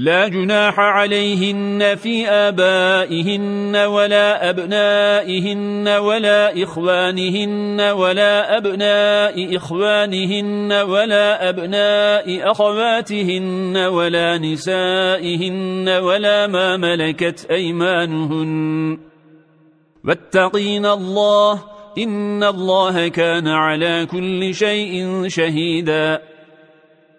لا جناح عليهن في آبائهن ولا أبنائهن ولا إخوانهن ولا أبناء إخوانهن ولا أبناء أخواتهن ولا نسائهن ولا ما ملكت أيمانهن. واتقين الله إن الله كان على كل شيء شهيداً.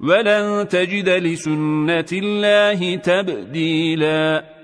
ولن تجد لسنة الله تبديلاً.